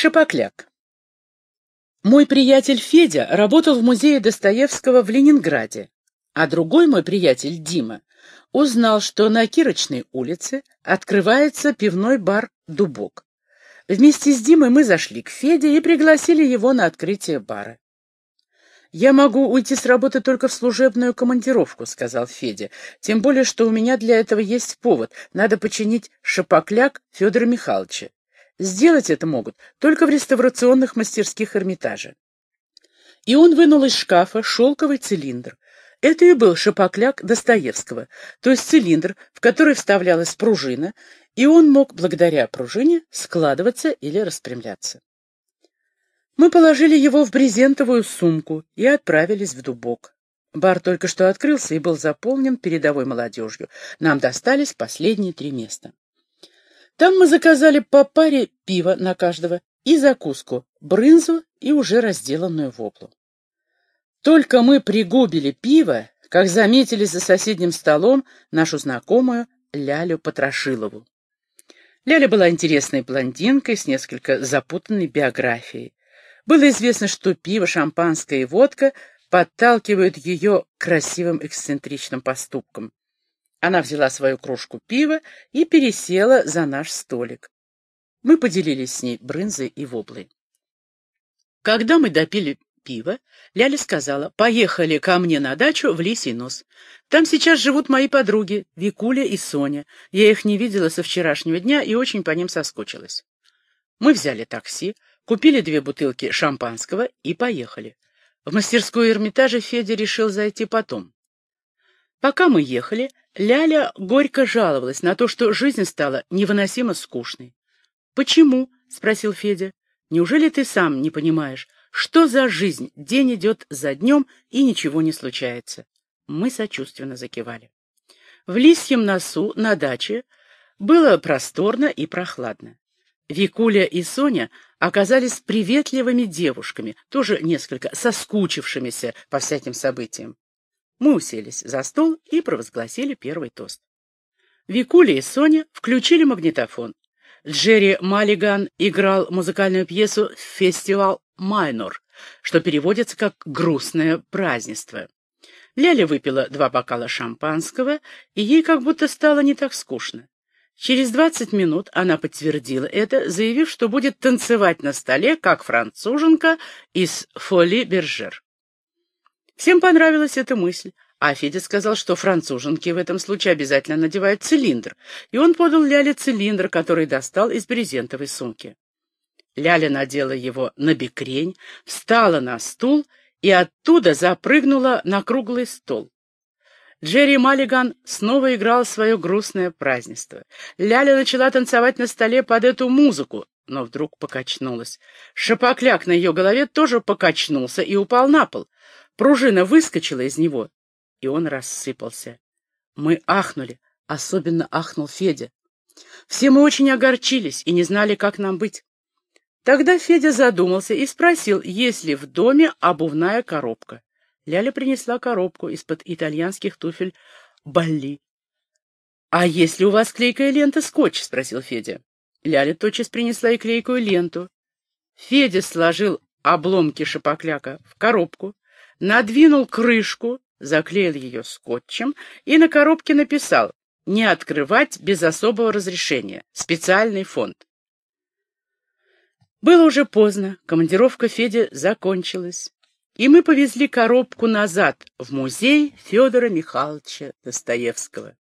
Шапокляк. Мой приятель Федя работал в музее Достоевского в Ленинграде, а другой мой приятель Дима узнал, что на Кирочной улице открывается пивной бар «Дубок». Вместе с Димой мы зашли к Феде и пригласили его на открытие бара. «Я могу уйти с работы только в служебную командировку», — сказал Федя. «Тем более, что у меня для этого есть повод. Надо починить шапокляк Федора Михайловича. Сделать это могут только в реставрационных мастерских Эрмитажа». И он вынул из шкафа шелковый цилиндр. Это и был шапокляк Достоевского, то есть цилиндр, в который вставлялась пружина, и он мог, благодаря пружине, складываться или распрямляться. Мы положили его в брезентовую сумку и отправились в Дубок. Бар только что открылся и был заполнен передовой молодежью. Нам достались последние три места. Там мы заказали по паре пива на каждого и закуску, брынзу и уже разделанную воблу. Только мы пригубили пиво, как заметили за соседним столом нашу знакомую Лялю Потрошилову. Ляля была интересной блондинкой с несколько запутанной биографией. Было известно, что пиво, шампанское и водка подталкивают ее к красивым эксцентричным поступкам. Она взяла свою кружку пива и пересела за наш столик. Мы поделились с ней брынзой и воблой. Когда мы допили пива, Ляля сказала, «Поехали ко мне на дачу в Лисий нос. Там сейчас живут мои подруги, Викуля и Соня. Я их не видела со вчерашнего дня и очень по ним соскучилась». Мы взяли такси, Купили две бутылки шампанского и поехали. В мастерскую Эрмитажа Федя решил зайти потом. Пока мы ехали, Ляля горько жаловалась на то, что жизнь стала невыносимо скучной. «Почему?» — спросил Федя. «Неужели ты сам не понимаешь, что за жизнь? День идет за днем, и ничего не случается». Мы сочувственно закивали. В лисьем носу на даче было просторно и прохладно. Викуля и Соня оказались приветливыми девушками, тоже несколько соскучившимися по всяким событиям. Мы уселись за стол и провозгласили первый тост. Викуля и Соня включили магнитофон. Джерри Маллиган играл музыкальную пьесу «Фестивал Майнор», что переводится как «грустное празднество». Ляля выпила два бокала шампанского, и ей как будто стало не так скучно. Через двадцать минут она подтвердила это, заявив, что будет танцевать на столе, как француженка из «Фоли Бержер». Всем понравилась эта мысль, а Федя сказал, что француженки в этом случае обязательно надевают цилиндр, и он подал Ляле цилиндр, который достал из брезентовой сумки. Ляля надела его на бекрень, встала на стул и оттуда запрыгнула на круглый стол. Джерри Маллиган снова играл свое грустное празднество. Ляля начала танцевать на столе под эту музыку, но вдруг покачнулась. Шапокляк на ее голове тоже покачнулся и упал на пол. Пружина выскочила из него, и он рассыпался. Мы ахнули, особенно ахнул Федя. Все мы очень огорчились и не знали, как нам быть. Тогда Федя задумался и спросил, есть ли в доме обувная коробка. Ляля принесла коробку из-под итальянских туфель Балли. — А есть ли у вас клейкая лента скотч? — спросил Федя. Ляля тотчас принесла и клейкую ленту. Федя сложил обломки шапокляка в коробку, надвинул крышку, заклеил ее скотчем и на коробке написал «Не открывать без особого разрешения. Специальный фонд». Было уже поздно, командировка Феди закончилась и мы повезли коробку назад в музей Федора Михайловича Достоевского.